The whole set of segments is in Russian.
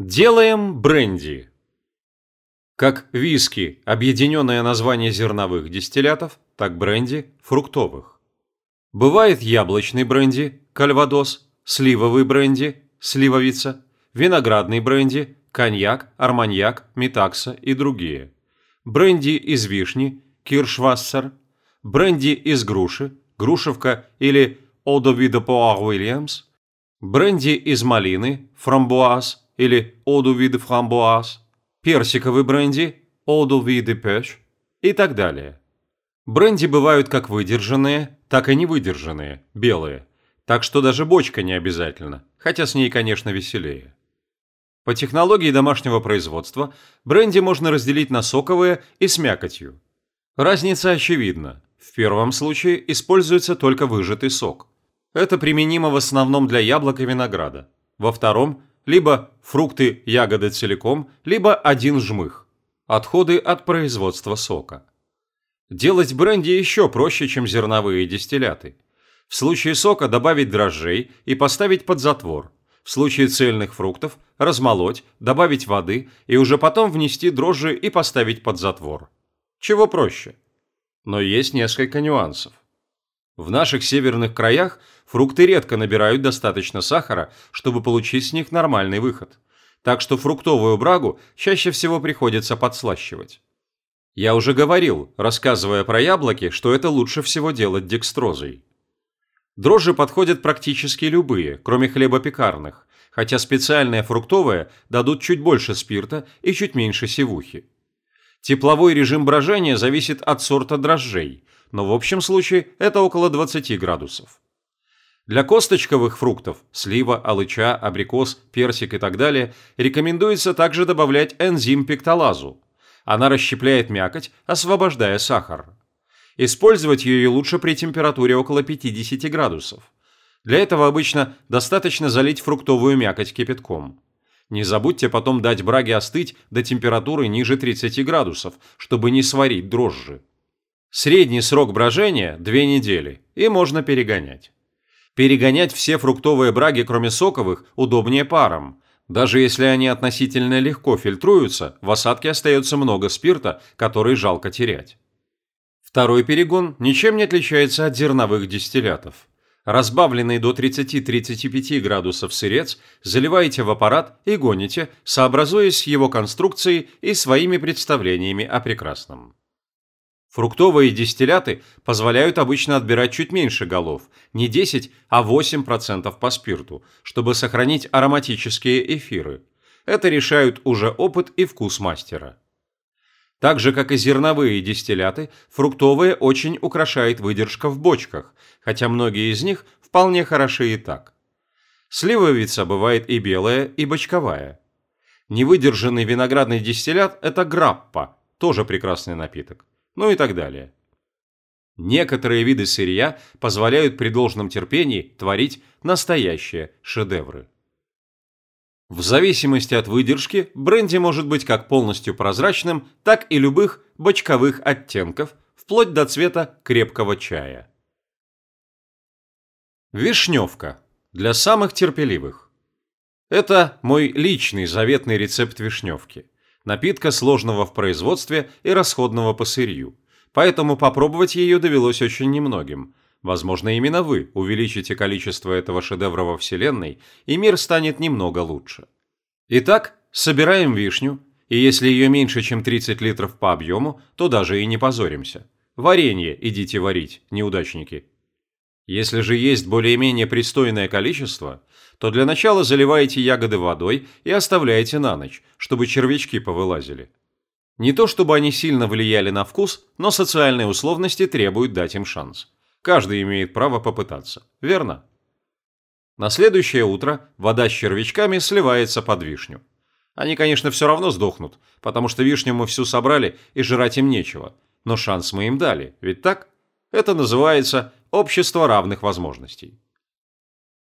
Делаем бренди. Как виски – объединенное название зерновых дистиллятов, так бренди – фруктовых. Бывает яблочный бренди – кальвадос, сливовый бренди – сливовица, виноградный бренди – коньяк, арманьяк, метакса и другие. Бренди из вишни – киршвассер, бренди из груши – грушевка или одовидо пуар Уильямс, бренди из малины – фрамбуаз – или vie de framboise, персиковый бренди, vie de pêche и так далее. Бренди бывают как выдержанные, так и невыдержанные, белые, так что даже бочка не обязательно, хотя с ней, конечно, веселее. По технологии домашнего производства бренди можно разделить на соковые и с мякотью. Разница очевидна. В первом случае используется только выжатый сок. Это применимо в основном для яблок и винограда. Во втором либо фрукты, ягоды целиком, либо один жмых. Отходы от производства сока. Делать бренди еще проще, чем зерновые дистилляты. В случае сока добавить дрожжей и поставить под затвор. В случае цельных фруктов размолоть, добавить воды и уже потом внести дрожжи и поставить под затвор. Чего проще? Но есть несколько нюансов. В наших северных краях фрукты редко набирают достаточно сахара, чтобы получить с них нормальный выход. Так что фруктовую брагу чаще всего приходится подслащивать. Я уже говорил, рассказывая про яблоки, что это лучше всего делать декстрозой. Дрожжи подходят практически любые, кроме хлебопекарных, хотя специальные фруктовые дадут чуть больше спирта и чуть меньше севухи. Тепловой режим брожения зависит от сорта дрожжей, но в общем случае это около 20 градусов. Для косточковых фруктов – слива, алыча, абрикос, персик и так далее – рекомендуется также добавлять энзим пектолазу. Она расщепляет мякоть, освобождая сахар. Использовать ее лучше при температуре около 50 градусов. Для этого обычно достаточно залить фруктовую мякоть кипятком. Не забудьте потом дать браге остыть до температуры ниже 30 градусов, чтобы не сварить дрожжи. Средний срок брожения – 2 недели, и можно перегонять. Перегонять все фруктовые браги, кроме соковых, удобнее паром. Даже если они относительно легко фильтруются, в осадке остается много спирта, который жалко терять. Второй перегон ничем не отличается от зерновых дистиллятов. Разбавленный до 30-35 градусов сырец заливаете в аппарат и гоните, сообразуясь с его конструкцией и своими представлениями о прекрасном. Фруктовые дистилляты позволяют обычно отбирать чуть меньше голов, не 10, а 8% по спирту, чтобы сохранить ароматические эфиры. Это решают уже опыт и вкус мастера. Так же, как и зерновые дистилляты, фруктовые очень украшает выдержка в бочках, хотя многие из них вполне хороши и так. Сливовица бывает и белая, и бочковая. Невыдержанный виноградный дистиллят – это граппа, тоже прекрасный напиток ну и так далее. Некоторые виды сырья позволяют при должном терпении творить настоящие шедевры. В зависимости от выдержки, бренди может быть как полностью прозрачным, так и любых бочковых оттенков, вплоть до цвета крепкого чая. Вишневка. Для самых терпеливых. Это мой личный заветный рецепт вишневки напитка сложного в производстве и расходного по сырью, поэтому попробовать ее довелось очень немногим. Возможно, именно вы увеличите количество этого шедевра во Вселенной, и мир станет немного лучше. Итак, собираем вишню, и если ее меньше, чем 30 литров по объему, то даже и не позоримся. Варенье идите варить, неудачники. Если же есть более-менее пристойное количество, то для начала заливаете ягоды водой и оставляете на ночь, чтобы червячки повылазили. Не то чтобы они сильно влияли на вкус, но социальные условности требуют дать им шанс. Каждый имеет право попытаться, верно? На следующее утро вода с червячками сливается под вишню. Они, конечно, все равно сдохнут, потому что вишню мы всю собрали и жрать им нечего. Но шанс мы им дали, ведь так? Это называется общество равных возможностей.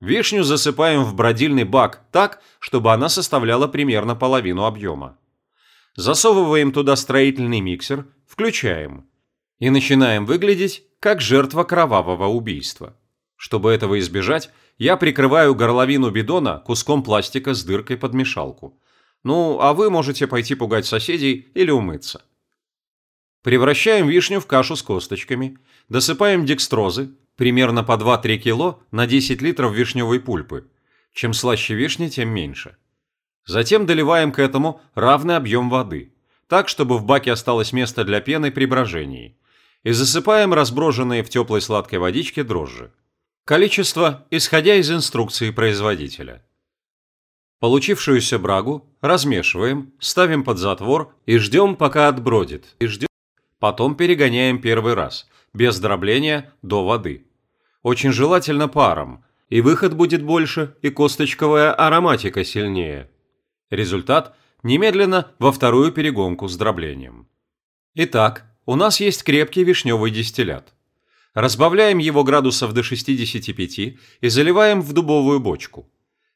Вишню засыпаем в бродильный бак так, чтобы она составляла примерно половину объема. Засовываем туда строительный миксер, включаем. И начинаем выглядеть как жертва кровавого убийства. Чтобы этого избежать, я прикрываю горловину бидона куском пластика с дыркой под мешалку, Ну, а вы можете пойти пугать соседей или умыться. Превращаем вишню в кашу с косточками, досыпаем декстрозы, примерно по 2-3 кг на 10 литров вишневой пульпы. Чем слаще вишня, тем меньше. Затем доливаем к этому равный объем воды, так, чтобы в баке осталось место для пены при брожении, и засыпаем разброженные в теплой сладкой водичке дрожжи. Количество, исходя из инструкции производителя. Получившуюся брагу размешиваем, ставим под затвор и ждем, пока отбродит. И ждем. Потом перегоняем первый раз, без дробления, до воды. Очень желательно паром, и выход будет больше, и косточковая ароматика сильнее. Результат – немедленно во вторую перегонку с дроблением. Итак, у нас есть крепкий вишневый дистиллят. Разбавляем его градусов до 65 и заливаем в дубовую бочку.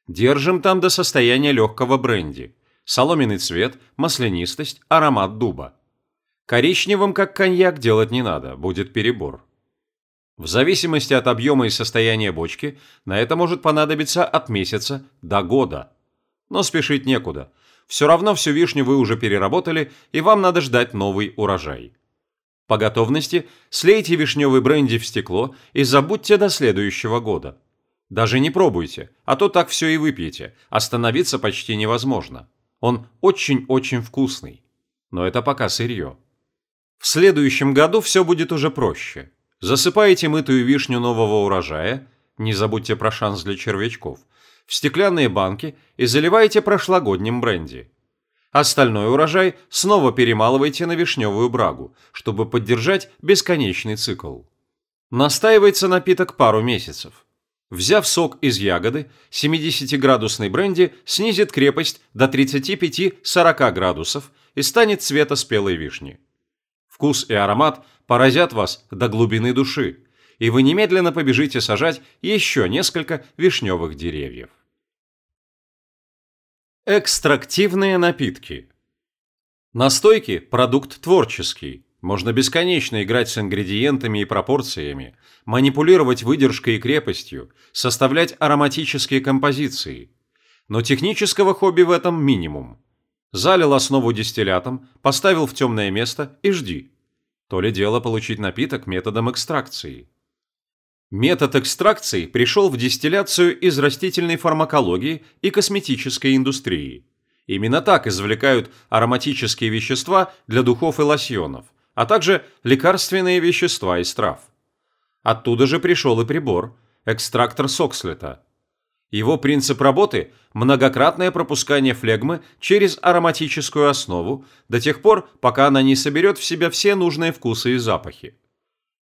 Держим там до состояния легкого бренди. Соломенный цвет, маслянистость, аромат дуба. Коричневым, как коньяк, делать не надо, будет перебор. В зависимости от объема и состояния бочки, на это может понадобиться от месяца до года. Но спешить некуда. Все равно всю вишню вы уже переработали, и вам надо ждать новый урожай. По готовности слейте вишневый бренди в стекло и забудьте до следующего года. Даже не пробуйте, а то так все и выпьете. Остановиться почти невозможно. Он очень-очень вкусный. Но это пока сырье. В следующем году все будет уже проще. Засыпаете мытую вишню нового урожая, не забудьте про шанс для червячков, в стеклянные банки и заливаете прошлогодним бренди. Остальной урожай снова перемалывайте на вишневую брагу, чтобы поддержать бесконечный цикл. Настаивается напиток пару месяцев. Взяв сок из ягоды, 70-градусный бренди снизит крепость до 35-40 градусов и станет цвета спелой вишни. Вкус и аромат поразят вас до глубины души, и вы немедленно побежите сажать еще несколько вишневых деревьев. Экстрактивные напитки Настойки – продукт творческий, можно бесконечно играть с ингредиентами и пропорциями, манипулировать выдержкой и крепостью, составлять ароматические композиции. Но технического хобби в этом минимум. Залил основу дистиллятом, поставил в темное место и жди. То ли дело получить напиток методом экстракции. Метод экстракции пришел в дистилляцию из растительной фармакологии и косметической индустрии. Именно так извлекают ароматические вещества для духов и лосьонов – а также лекарственные вещества из трав. Оттуда же пришел и прибор – экстрактор Сокслета. Его принцип работы – многократное пропускание флегмы через ароматическую основу до тех пор, пока она не соберет в себя все нужные вкусы и запахи.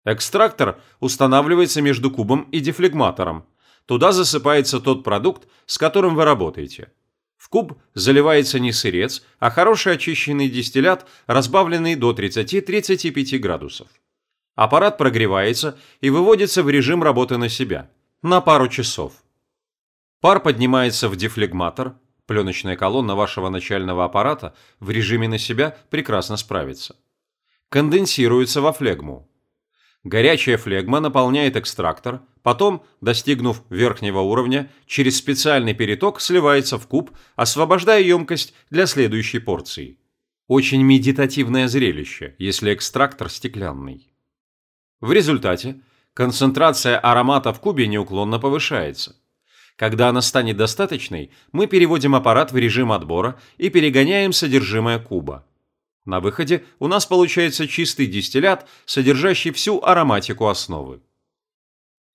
Экстрактор устанавливается между кубом и дефлегматором. Туда засыпается тот продукт, с которым вы работаете – в куб заливается не сырец, а хороший очищенный дистиллят, разбавленный до 30-35 градусов. Аппарат прогревается и выводится в режим работы на себя, на пару часов. Пар поднимается в дефлегматор, пленочная колонна вашего начального аппарата в режиме на себя прекрасно справится. Конденсируется во флегму, Горячая флегма наполняет экстрактор, потом, достигнув верхнего уровня, через специальный переток сливается в куб, освобождая емкость для следующей порции. Очень медитативное зрелище, если экстрактор стеклянный. В результате концентрация аромата в кубе неуклонно повышается. Когда она станет достаточной, мы переводим аппарат в режим отбора и перегоняем содержимое куба. На выходе у нас получается чистый дистиллят, содержащий всю ароматику основы.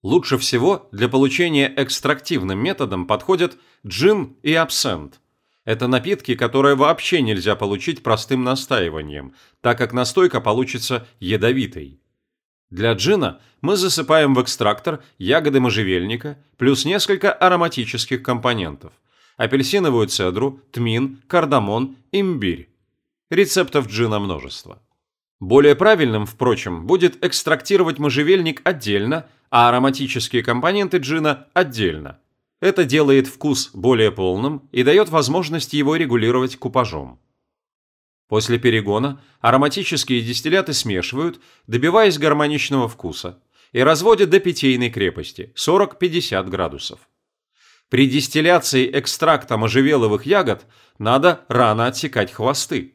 Лучше всего для получения экстрактивным методом подходят джин и абсент. Это напитки, которые вообще нельзя получить простым настаиванием, так как настойка получится ядовитой. Для джина мы засыпаем в экстрактор ягоды можжевельника плюс несколько ароматических компонентов – апельсиновую цедру, тмин, кардамон, имбирь. Рецептов джина множество. Более правильным, впрочем, будет экстрактировать можжевельник отдельно, а ароматические компоненты джина отдельно. Это делает вкус более полным и дает возможность его регулировать купажом. После перегона ароматические дистилляты смешивают, добиваясь гармоничного вкуса, и разводят до питейной крепости 40-50 градусов. При дистилляции экстракта можжевеловых ягод надо рано отсекать хвосты.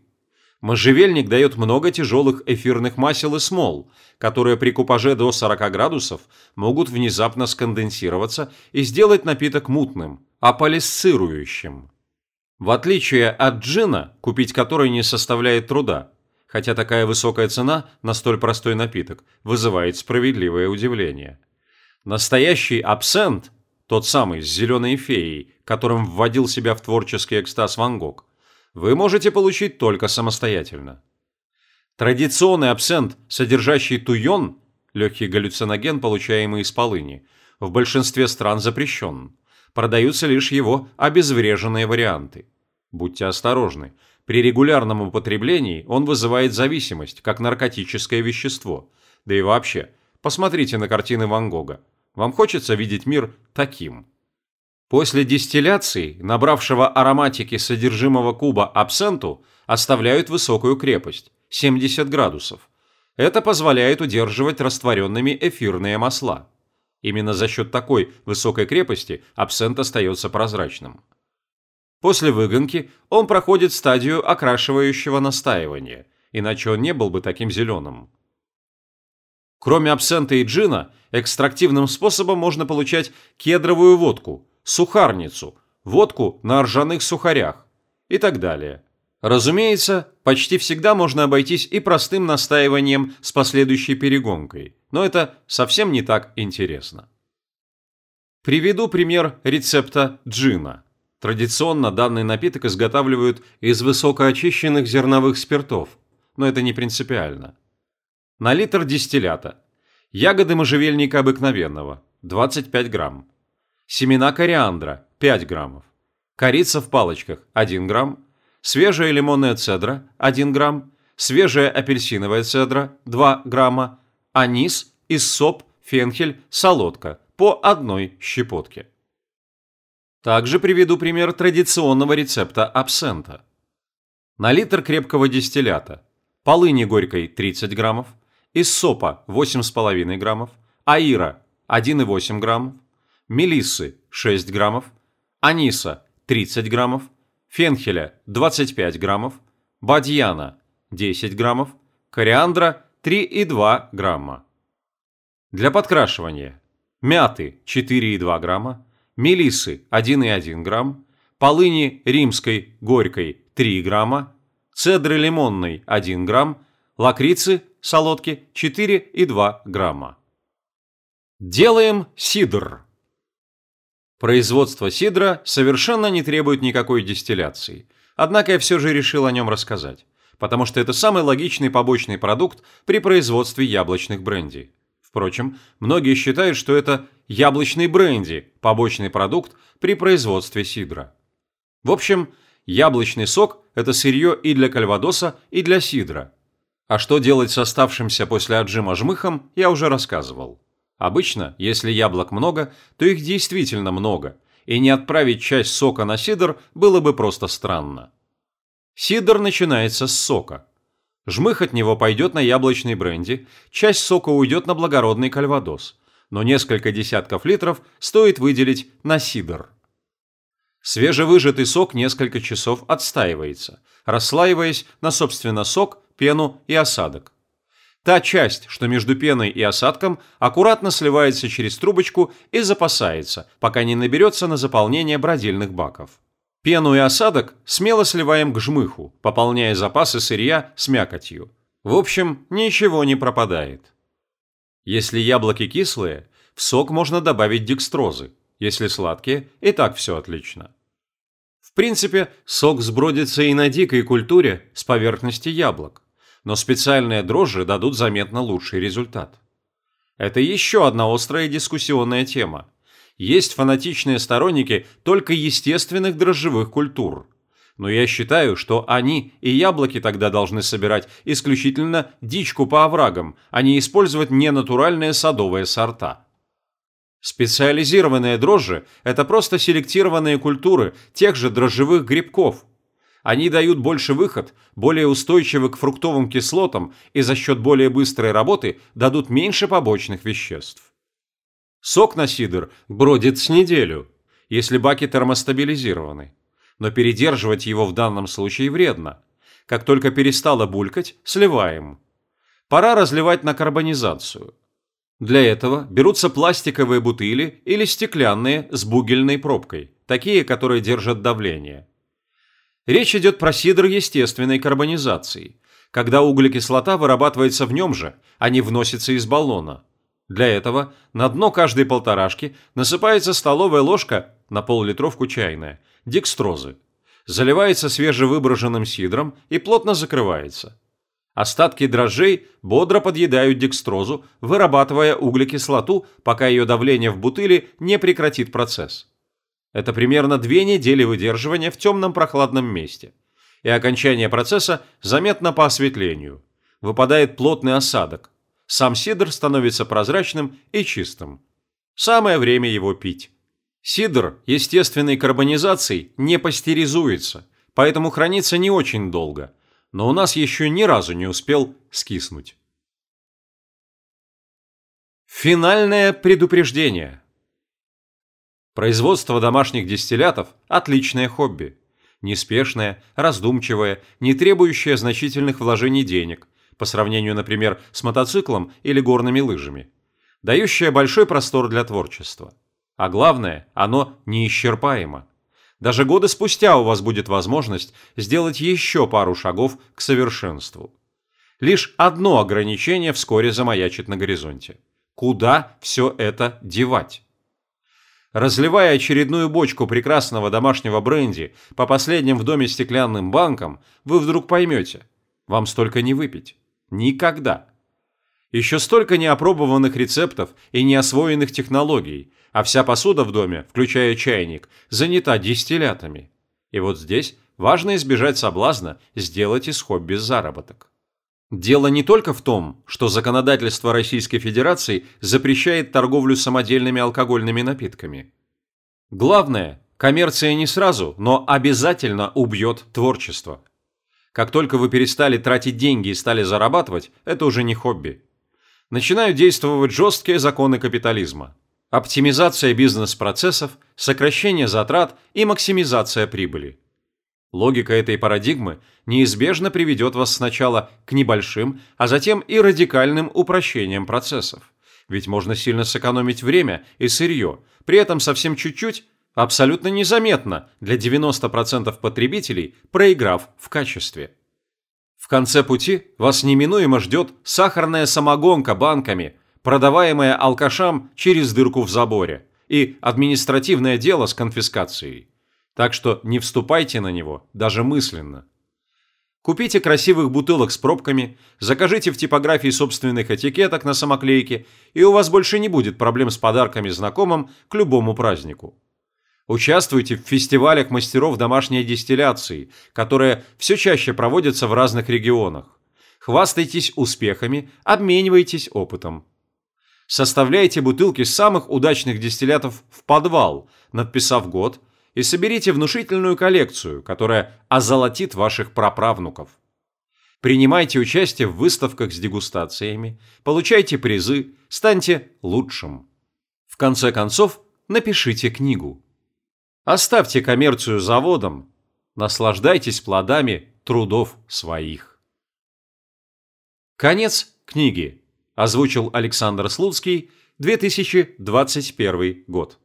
Можжевельник дает много тяжелых эфирных масел и смол, которые при купаже до 40 градусов могут внезапно сконденсироваться и сделать напиток мутным, аполисцирующим. В отличие от джина, купить который не составляет труда, хотя такая высокая цена на столь простой напиток вызывает справедливое удивление. Настоящий абсент тот самый с зеленой феей, которым вводил себя в творческий экстаз Ван Гог, вы можете получить только самостоятельно. Традиционный абсент, содержащий туйон, легкий галлюциноген, получаемый из полыни, в большинстве стран запрещен. Продаются лишь его обезвреженные варианты. Будьте осторожны. При регулярном употреблении он вызывает зависимость, как наркотическое вещество. Да и вообще, посмотрите на картины Ван Гога. Вам хочется видеть мир таким. После дистилляции, набравшего ароматики содержимого куба абсенту, оставляют высокую крепость – 70 градусов. Это позволяет удерживать растворенными эфирные масла. Именно за счет такой высокой крепости абсент остается прозрачным. После выгонки он проходит стадию окрашивающего настаивания, иначе он не был бы таким зеленым. Кроме абсента и джина, экстрактивным способом можно получать кедровую водку, сухарницу, водку на ржаных сухарях и так далее. Разумеется, почти всегда можно обойтись и простым настаиванием с последующей перегонкой, но это совсем не так интересно. Приведу пример рецепта джина. Традиционно данный напиток изготавливают из высокоочищенных зерновых спиртов, но это не принципиально. На литр дистиллята. Ягоды можжевельника обыкновенного – 25 грамм. Семена кориандра – 5 граммов. Корица в палочках – 1 грамм. Свежая лимонная цедра – 1 грамм. Свежая апельсиновая цедра – 2 грамма. Анис, иссоп, фенхель, солодка – по одной щепотке. Также приведу пример традиционного рецепта абсента. На литр крепкого дистиллята полыни горькой 30 граммов, из сопа 8,5 граммов, аира 1,8 граммов, мелиссы 6 граммов, аниса 30 граммов, фенхеля 25 граммов, бадьяна 10 граммов, кориандра 3,2 грамма. Для подкрашивания. Мяты 4,2 грамма, мелиссы 1,1 грамм, полыни римской горькой 3 грамма, цедры лимонной 1 грамм, лакрицы солодки 4,2 грамма. Делаем сидр. Производство сидра совершенно не требует никакой дистилляции, однако я все же решил о нем рассказать, потому что это самый логичный побочный продукт при производстве яблочных бренди. Впрочем, многие считают, что это яблочный бренди, побочный продукт при производстве сидра. В общем, яблочный сок – это сырье и для кальвадоса, и для сидра, а что делать с оставшимся после отжима жмыхом, я уже рассказывал. Обычно, если яблок много, то их действительно много, и не отправить часть сока на сидр было бы просто странно. Сидр начинается с сока. Жмых от него пойдет на яблочный бренди, часть сока уйдет на благородный кальвадос, но несколько десятков литров стоит выделить на сидр. Свежевыжатый сок несколько часов отстаивается, расслаиваясь на, собственно, сок пену и осадок. Та часть, что между пеной и осадком, аккуратно сливается через трубочку и запасается, пока не наберется на заполнение бродильных баков. Пену и осадок смело сливаем к жмыху, пополняя запасы сырья с мякотью. В общем, ничего не пропадает. Если яблоки кислые, в сок можно добавить декстрозы. Если сладкие, и так все отлично. В принципе, сок сбродится и на дикой культуре с поверхности яблок но специальные дрожжи дадут заметно лучший результат. Это еще одна острая дискуссионная тема. Есть фанатичные сторонники только естественных дрожжевых культур. Но я считаю, что они и яблоки тогда должны собирать исключительно дичку по оврагам, а не использовать ненатуральные садовые сорта. Специализированные дрожжи – это просто селектированные культуры тех же дрожжевых грибков – они дают больше выход, более устойчивы к фруктовым кислотам и за счет более быстрой работы дадут меньше побочных веществ. Сок на сидр бродит с неделю. если баки термостабилизированы. Но передерживать его в данном случае вредно. Как только перестало булькать, сливаем. Пора разливать на карбонизацию. Для этого берутся пластиковые бутыли или стеклянные с бугельной пробкой, такие, которые держат давление. Речь идет про сидр естественной карбонизации, когда углекислота вырабатывается в нем же, а не вносится из баллона. Для этого на дно каждой полторашки насыпается столовая ложка на пол-литровку чайная декстрозы, заливается свежевыброженным сидром и плотно закрывается. Остатки дрожжей бодро подъедают декстрозу, вырабатывая углекислоту, пока ее давление в бутыли не прекратит процесс. Это примерно две недели выдерживания в темном прохладном месте. И окончание процесса заметно по осветлению. Выпадает плотный осадок. Сам сидр становится прозрачным и чистым. Самое время его пить. Сидр естественной карбонизацией не пастеризуется, поэтому хранится не очень долго, но у нас еще ни разу не успел скиснуть. Финальное предупреждение. Производство домашних дистиллятов – отличное хобби. Неспешное, раздумчивое, не требующее значительных вложений денег, по сравнению, например, с мотоциклом или горными лыжами. Дающее большой простор для творчества – а главное, оно неисчерпаемо. Даже годы спустя у вас будет возможность сделать еще пару шагов к совершенству. Лишь одно ограничение вскоре замаячит на горизонте. Куда все это девать? Разливая очередную бочку прекрасного домашнего бренди по последним в доме стеклянным банкам, вы вдруг поймете, вам столько не выпить. Никогда. Еще столько неопробованных рецептов и неосвоенных технологий, а вся посуда в доме, включая чайник, занята дистиллятами. И вот здесь важно избежать соблазна сделать из хобби заработок. Дело не только в том, что законодательство Российской Федерации запрещает торговлю самодельными алкогольными напитками. Главное, коммерция не сразу, но обязательно убьет творчество. Как только вы перестали тратить деньги и стали зарабатывать, это уже не хобби. Начинают действовать жесткие законы капитализма оптимизация бизнес-процессов, сокращение затрат и максимизация прибыли. Логика этой парадигмы неизбежно приведет вас сначала к небольшим, а затем и радикальным упрощениям процессов. Ведь можно сильно сэкономить время и сырье, при этом совсем чуть-чуть, абсолютно незаметно для 90% потребителей, проиграв в качестве. В конце пути вас неминуемо ждет сахарная самогонка банками – продаваемое алкашам через дырку в заборе, и административное дело с конфискацией. Так что не вступайте на него, даже мысленно. Купите красивых бутылок с пробками, закажите в типографии собственных этикеток на самоклейке, и у вас больше не будет проблем с подарками знакомым к любому празднику. Участвуйте в фестивалях мастеров домашней дистилляции, которые все чаще проводятся в разных регионах. Хвастайтесь успехами, обменивайтесь опытом. Составляйте бутылки самых удачных дистиллятов в подвал, надписав год, и соберите внушительную коллекцию, которая озолотит ваших праправнуков. Принимайте участие в выставках с дегустациями, получайте призы, станьте лучшим. В конце концов, напишите книгу. Оставьте коммерцию заводом, наслаждайтесь плодами трудов своих. Конец книги. Озвучил Александр Слуцкий, 2021 год.